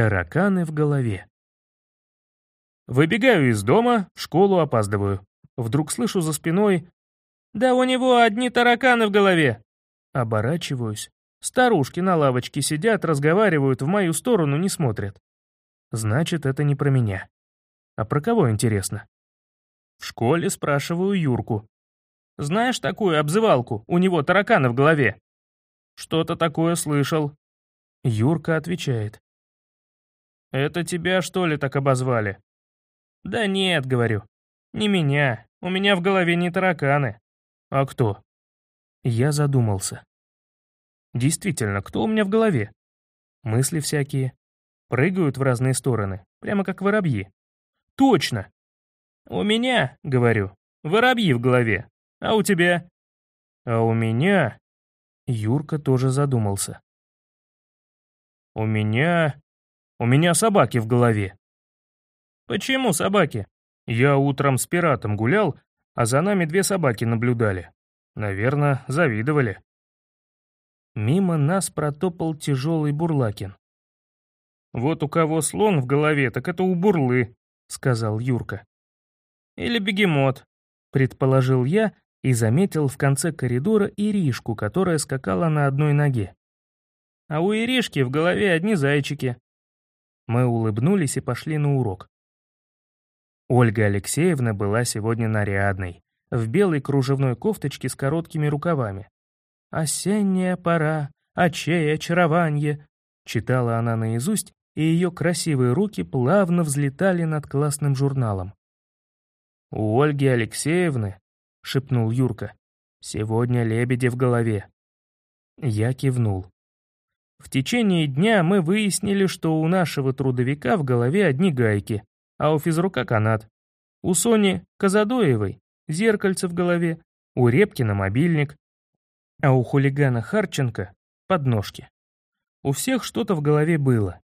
Тараканы в голове. Выбегаю из дома, в школу опаздываю. Вдруг слышу за спиной «Да у него одни тараканы в голове!» Оборачиваюсь. Старушки на лавочке сидят, разговаривают, в мою сторону не смотрят. Значит, это не про меня. А про кого, интересно? В школе спрашиваю Юрку. «Знаешь такую обзывалку? У него тараканы в голове». «Что-то такое слышал». Юрка отвечает. «Это тебя, что ли, так обозвали?» «Да нет», — говорю. «Не меня. У меня в голове не тараканы». «А кто?» Я задумался. Действительно, кто у меня в голове? Мысли всякие. Прыгают в разные стороны, прямо как воробьи. Точно! У меня, говорю, воробьи в голове. А у тебя? А у меня... Юрка тоже задумался. У меня... У меня собаки в голове. Почему собаки? Я утром с пиратом гулял, а за нами две собаки наблюдали. Наверное, завидовали. Мимо нас протопал тяжелый бурлакин. «Вот у кого слон в голове, так это у бурлы», — сказал Юрка. «Или бегемот», — предположил я и заметил в конце коридора Иришку, которая скакала на одной ноге. «А у Иришки в голове одни зайчики». Мы улыбнулись и пошли на урок. Ольга Алексеевна была сегодня нарядной, в белой кружевной кофточке с короткими рукавами. «Осенняя пора, очей очарование», — читала она наизусть, и ее красивые руки плавно взлетали над классным журналом. «У Ольги Алексеевны», — шепнул Юрка, — «сегодня лебеди в голове». Я кивнул. В течение дня мы выяснили, что у нашего трудовика в голове одни гайки, а у физрука канат. У Сони Казадоевой зеркальце в голове, у Репкина мобильник, а у хулигана Харченко — подножки. У всех что-то в голове было.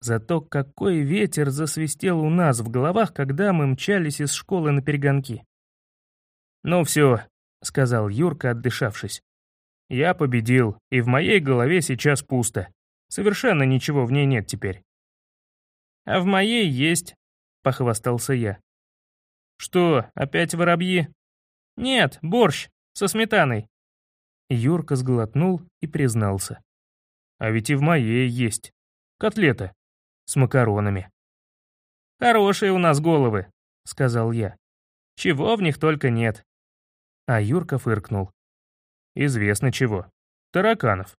Зато какой ветер засвистел у нас в головах, когда мы мчались из школы на перегонки. «Ну все», — сказал Юрка, отдышавшись. «Я победил, и в моей голове сейчас пусто. Совершенно ничего в ней нет теперь». «А в моей есть», — похвастался я. «Что, опять воробьи?» «Нет, борщ, со сметаной». Юрка сглотнул и признался. «А ведь и в моей есть. Котлета. С макаронами». «Хорошие у нас головы», — сказал я. «Чего в них только нет». А Юрка фыркнул. «Известно чего. Тараканов».